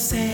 say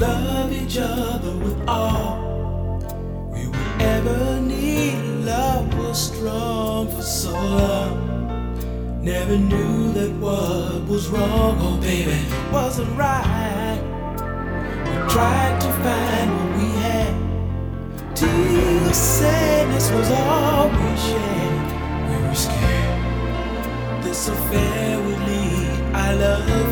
love each other with all we would ever need. Love was strong for so long. Never knew that what was wrong, oh baby, wasn't right. We tried to find what we had. Till sadness was all we shared. We were scared this affair would lead our love